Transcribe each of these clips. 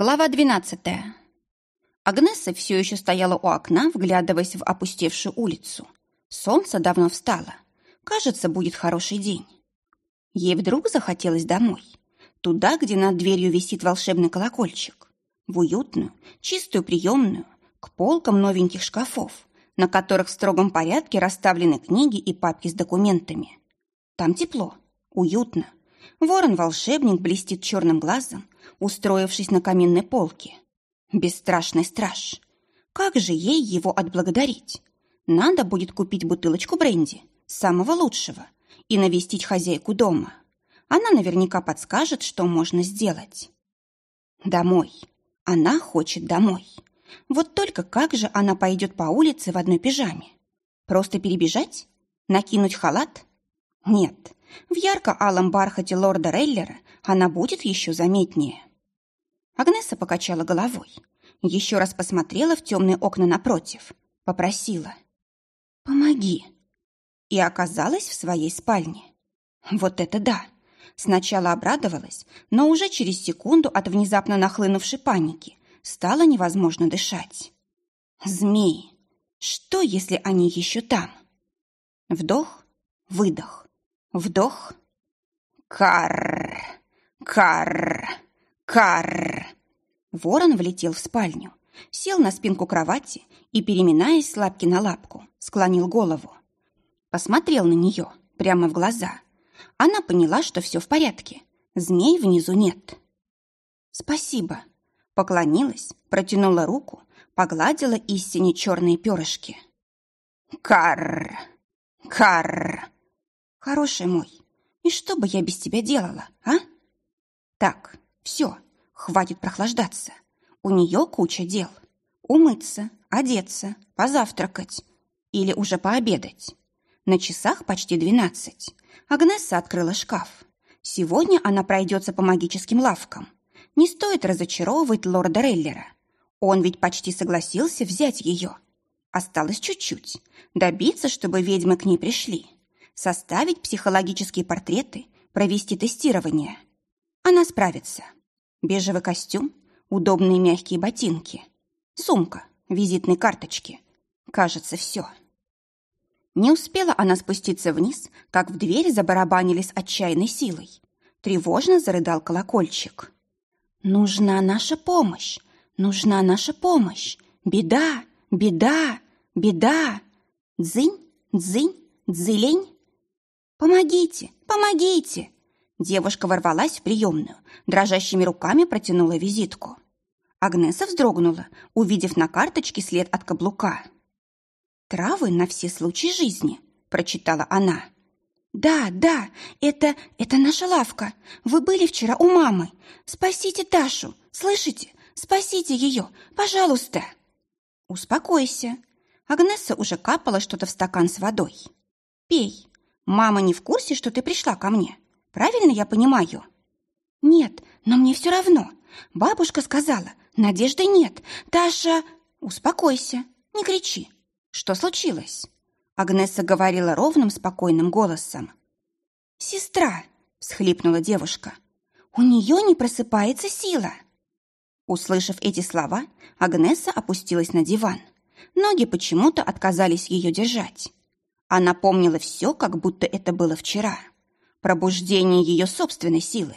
Глава двенадцатая. Агнесса все еще стояла у окна, вглядываясь в опустевшую улицу. Солнце давно встало. Кажется, будет хороший день. Ей вдруг захотелось домой. Туда, где над дверью висит волшебный колокольчик. В уютную, чистую приемную, к полкам новеньких шкафов, на которых в строгом порядке расставлены книги и папки с документами. Там тепло, уютно. Ворон-волшебник блестит черным глазом, устроившись на каминной полке. Бесстрашный страж. Как же ей его отблагодарить? Надо будет купить бутылочку бренди, самого лучшего, и навестить хозяйку дома. Она наверняка подскажет, что можно сделать. Домой. Она хочет домой. Вот только как же она пойдет по улице в одной пижаме? Просто перебежать? Накинуть халат? Нет, в ярко-алом бархате лорда Рейлера она будет еще заметнее. Агнеса покачала головой, еще раз посмотрела в темные окна напротив, попросила «Помоги!» и оказалась в своей спальне. Вот это да! Сначала обрадовалась, но уже через секунду от внезапно нахлынувшей паники стало невозможно дышать. Змеи! Что, если они еще там? Вдох, выдох, вдох. Карр, карр. Карр! Ворон влетел в спальню, сел на спинку кровати и, переминаясь с лапки на лапку, склонил голову. Посмотрел на нее прямо в глаза. Она поняла, что все в порядке. Змей внизу нет. «Спасибо», — поклонилась, протянула руку, погладила истине черные перышки. «Карр! Карр! Хороший мой, и что бы я без тебя делала, а?» «Так, все, хватит прохлаждаться. У нее куча дел. Умыться, одеться, позавтракать. Или уже пообедать. На часах почти двенадцать. Агнесса открыла шкаф. Сегодня она пройдется по магическим лавкам. Не стоит разочаровывать лорда Рейлера. Он ведь почти согласился взять ее. Осталось чуть-чуть. Добиться, чтобы ведьмы к ней пришли. Составить психологические портреты, провести тестирование. Она справится. Бежевый костюм, удобные мягкие ботинки, сумка, визитные карточки. Кажется, все. Не успела она спуститься вниз, как в дверь забарабанили с отчаянной силой. Тревожно зарыдал колокольчик. «Нужна наша помощь! Нужна наша помощь! Беда! Беда! Беда! Дзынь! Дзынь! Дзылень! Помогите! Помогите!» Девушка ворвалась в приемную, дрожащими руками протянула визитку. Агнеса вздрогнула, увидев на карточке след от каблука. «Травы на все случаи жизни», — прочитала она. «Да, да, это... это наша лавка. Вы были вчера у мамы. Спасите Ташу, слышите? Спасите ее, пожалуйста!» «Успокойся». Агнеса уже капала что-то в стакан с водой. «Пей. Мама не в курсе, что ты пришла ко мне. Правильно я понимаю? Нет, но мне все равно. Бабушка сказала, надежды нет. Таша, успокойся, не кричи. Что случилось? Агнеса говорила ровным, спокойным голосом. «Сестра!» — всхлипнула девушка. «У нее не просыпается сила!» Услышав эти слова, Агнеса опустилась на диван. Ноги почему-то отказались ее держать. Она помнила все, как будто это было вчера пробуждение ее собственной силы.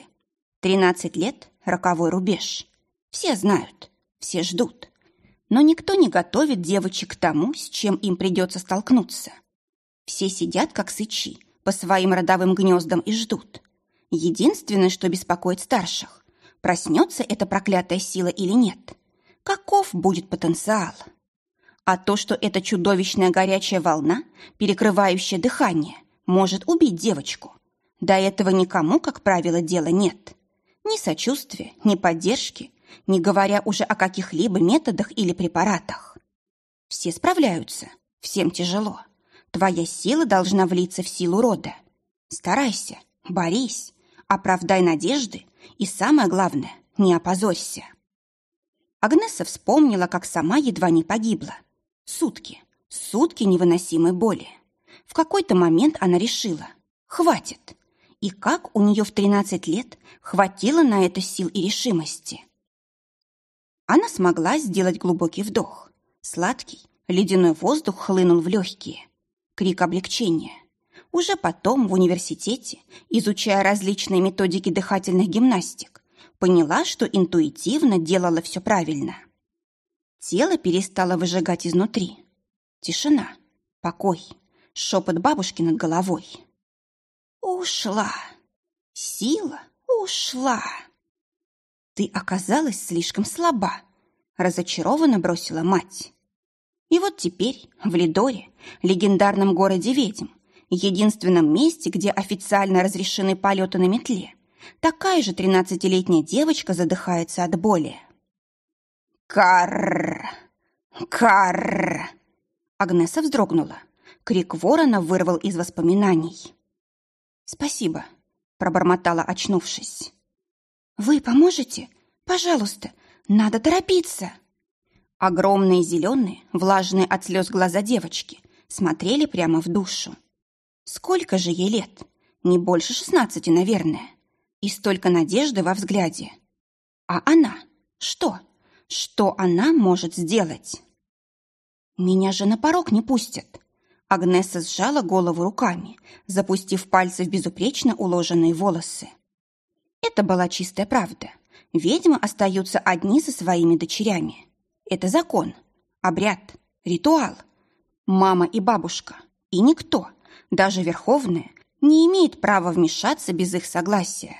Тринадцать лет — роковой рубеж. Все знают, все ждут. Но никто не готовит девочек к тому, с чем им придется столкнуться. Все сидят, как сычи, по своим родовым гнездам и ждут. Единственное, что беспокоит старших, проснется эта проклятая сила или нет. Каков будет потенциал? А то, что эта чудовищная горячая волна, перекрывающая дыхание, может убить девочку, до этого никому, как правило, дела нет. Ни сочувствия, ни поддержки, не говоря уже о каких-либо методах или препаратах. Все справляются, всем тяжело. Твоя сила должна влиться в силу рода. Старайся, борись, оправдай надежды и, самое главное, не опозорься. Агнеса вспомнила, как сама едва не погибла. Сутки, сутки невыносимой боли. В какой-то момент она решила – хватит, и как у нее в 13 лет хватило на это сил и решимости? Она смогла сделать глубокий вдох. Сладкий, ледяной воздух хлынул в легкие. Крик облегчения. Уже потом в университете, изучая различные методики дыхательных гимнастик, поняла, что интуитивно делала все правильно. Тело перестало выжигать изнутри. Тишина, покой, шепот бабушки над головой. «Ушла! Сила ушла!» «Ты оказалась слишком слаба», — разочарованно бросила мать. И вот теперь в Лидоре, легендарном городе ведьм, единственном месте, где официально разрешены полеты на метле, такая же тринадцатилетняя девочка задыхается от боли. «Карр! Карр!» Агнеса вздрогнула. Крик ворона вырвал из воспоминаний. «Спасибо», — пробормотала, очнувшись. «Вы поможете? Пожалуйста, надо торопиться!» Огромные зеленые, влажные от слез глаза девочки смотрели прямо в душу. Сколько же ей лет? Не больше шестнадцати, наверное. И столько надежды во взгляде. А она? Что? Что она может сделать? Меня же на порог не пустят. Агнеса сжала голову руками, запустив пальцы в безупречно уложенные волосы. Это была чистая правда. Ведьмы остаются одни со своими дочерями. Это закон, обряд, ритуал. Мама и бабушка. И никто, даже Верховная, не имеет права вмешаться без их согласия.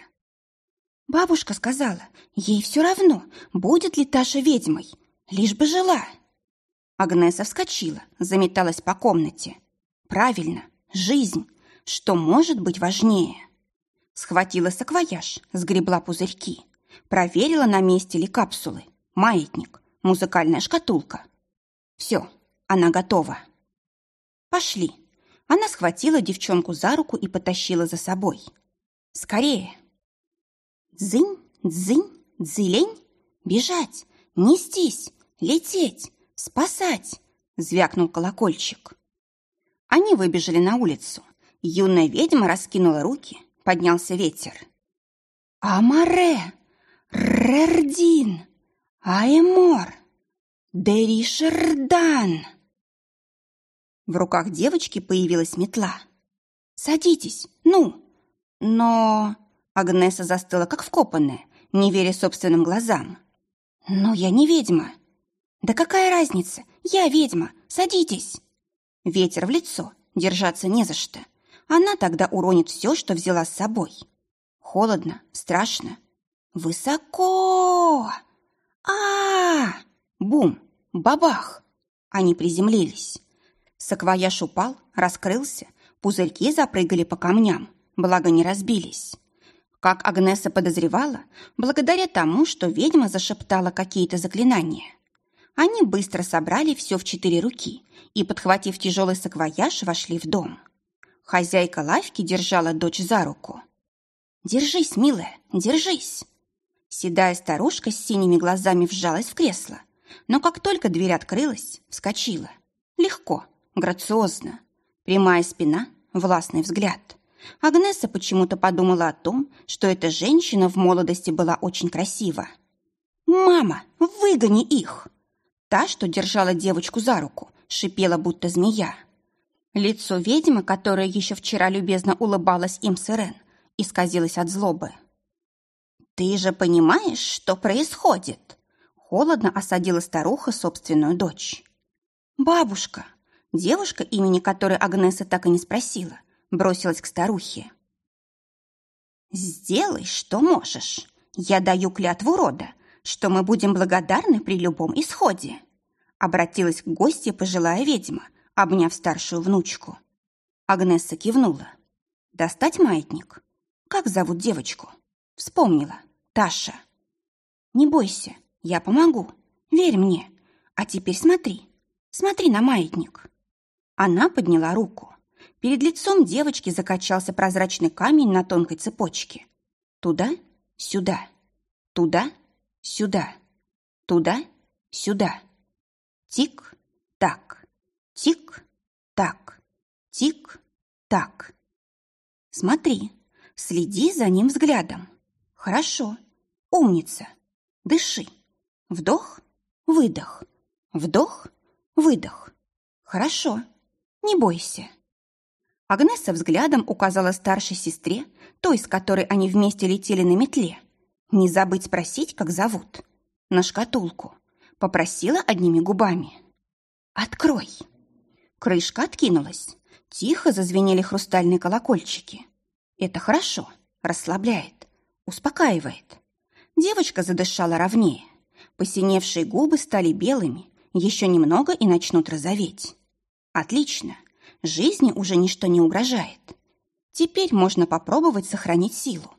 Бабушка сказала, ей все равно, будет ли Таша ведьмой, лишь бы жила. Агнеса вскочила, заметалась по комнате. Правильно, жизнь. Что может быть важнее? Схватила саквояж, сгребла пузырьки. Проверила, на месте ли капсулы, маятник, музыкальная шкатулка. Все, она готова. Пошли. Она схватила девчонку за руку и потащила за собой. Скорее. Дзынь, дзынь, дзылень. Бежать, нестись, лететь, спасать. Звякнул колокольчик. Они выбежали на улицу. Юная ведьма раскинула руки, поднялся ветер. «Амаре! Рердин! Аэмор! Деришердан!» В руках девочки появилась метла. «Садитесь, ну!» «Но...» Агнеса застыла, как вкопанная, не веря собственным глазам. «Но я не ведьма!» «Да какая разница? Я ведьма! Садитесь!» Ветер в лицо, держаться не за что. Она тогда уронит все, что взяла с собой. Холодно, страшно. Высоко! а, -а, -а Бум! Бабах! Они приземлились. Саквояж упал, раскрылся, пузырьки запрыгали по камням, благо не разбились. Как Агнеса подозревала, благодаря тому, что ведьма зашептала какие-то заклинания. Они быстро собрали все в четыре руки и, подхватив тяжелый саквояж, вошли в дом. Хозяйка лавки держала дочь за руку. «Держись, милая, держись!» Седая старушка с синими глазами вжалась в кресло, но как только дверь открылась, вскочила. Легко, грациозно. Прямая спина, властный взгляд. Агнеса почему-то подумала о том, что эта женщина в молодости была очень красива. «Мама, выгони их!» Та, что держала девочку за руку, шипела, будто змея. Лицо ведьмы, которая еще вчера любезно улыбалась им с Ирен, исказилось от злобы. «Ты же понимаешь, что происходит?» Холодно осадила старуха собственную дочь. «Бабушка!» Девушка, имени которой Агнеса так и не спросила, бросилась к старухе. «Сделай, что можешь. Я даю клятву рода, что мы будем благодарны при любом исходе», обратилась к гостье пожилая ведьма, обняв старшую внучку. Агнесса кивнула. «Достать маятник? Как зовут девочку?» Вспомнила. «Таша». «Не бойся, я помогу. Верь мне. А теперь смотри. Смотри на маятник». Она подняла руку. Перед лицом девочки закачался прозрачный камень на тонкой цепочке. Туда, сюда, туда, сюда, туда, сюда. Тик-так, тик-так, тик-так. Смотри, следи за ним взглядом. Хорошо, умница. Дыши. Вдох, выдох, вдох, выдох. Хорошо, не бойся. Агнеса взглядом указала старшей сестре, той, с которой они вместе летели на метле. Не забыть спросить, как зовут. На шкатулку. Попросила одними губами. «Открой!» Крышка откинулась. Тихо зазвенели хрустальные колокольчики. Это хорошо, расслабляет, успокаивает. Девочка задышала ровнее. Посиневшие губы стали белыми, еще немного и начнут розоветь. Отлично, жизни уже ничто не угрожает. Теперь можно попробовать сохранить силу.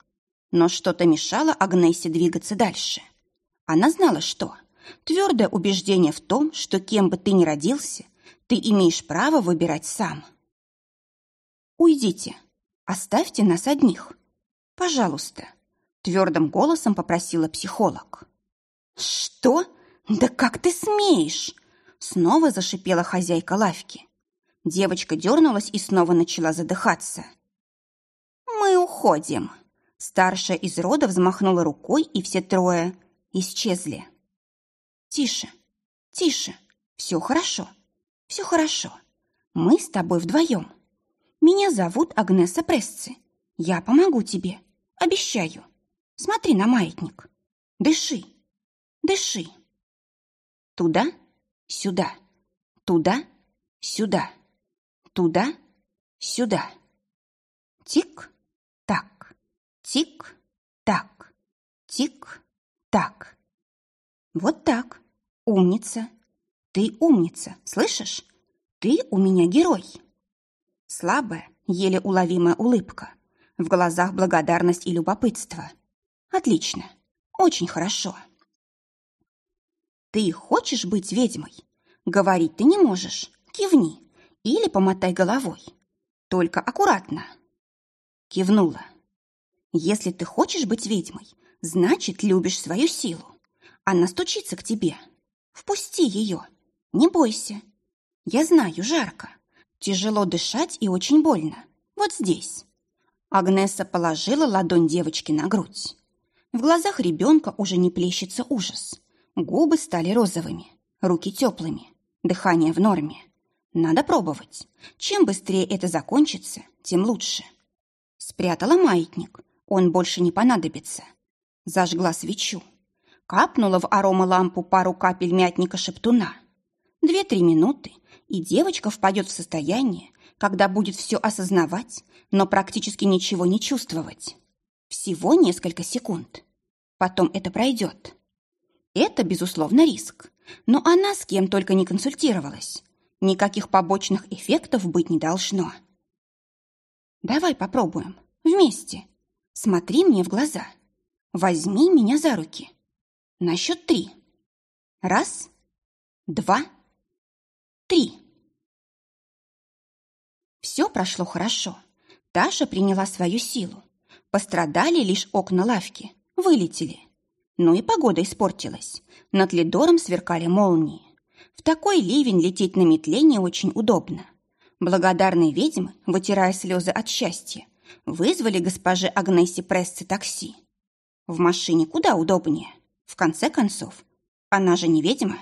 Но что-то мешало Агнессе двигаться дальше. Она знала, что. Твердое убеждение в том, что кем бы ты ни родился, ты имеешь право выбирать сам. «Уйдите. Оставьте нас одних. Пожалуйста», — твердым голосом попросила психолог. «Что? Да как ты смеешь?» Снова зашипела хозяйка лавки. Девочка дернулась и снова начала задыхаться. «Мы уходим». Старшая из рода взмахнула рукой, и все трое исчезли. «Тише, тише, все хорошо, все хорошо. Мы с тобой вдвоем. Меня зовут Агнеса Пресци. Я помогу тебе, обещаю. Смотри на маятник. Дыши, дыши. Туда, сюда, туда, сюда, туда, сюда. Тик-так, тик-так, тик-так. Вот так. Умница. Ты умница, слышишь? Ты у меня герой. Слабая, еле уловимая улыбка. В глазах благодарность и любопытство. Отлично. Очень хорошо. Ты хочешь быть ведьмой? Говорить ты не можешь. Кивни. Или помотай головой. Только аккуратно. Кивнула. Если ты хочешь быть ведьмой, значит, любишь свою силу. Она стучится к тебе. Впусти ее. Не бойся. Я знаю, жарко. Тяжело дышать и очень больно. Вот здесь. Агнеса положила ладонь девочки на грудь. В глазах ребенка уже не плещется ужас. Губы стали розовыми, руки теплыми, дыхание в норме. Надо пробовать. Чем быстрее это закончится, тем лучше. Спрятала маятник. Он больше не понадобится. Зажгла свечу. Капнула в аромалампу пару капель мятника шептуна. Две-три минуты, и девочка впадет в состояние, когда будет все осознавать, но практически ничего не чувствовать. Всего несколько секунд. Потом это пройдет. Это, безусловно, риск. Но она с кем только не консультировалась. Никаких побочных эффектов быть не должно. Давай попробуем. Вместе. Смотри мне в глаза. Возьми меня за руки. На счет три. Раз, два, три. Все прошло хорошо. Таша приняла свою силу. Пострадали лишь окна лавки. Вылетели. Ну и погода испортилась. Над Лидором сверкали молнии. В такой ливень лететь на метле не очень удобно. Благодарные ведьмы, вытирая слезы от счастья, вызвали госпоже Агнессе Прессе такси. В машине куда удобнее. В конце концов, она же не ведьма.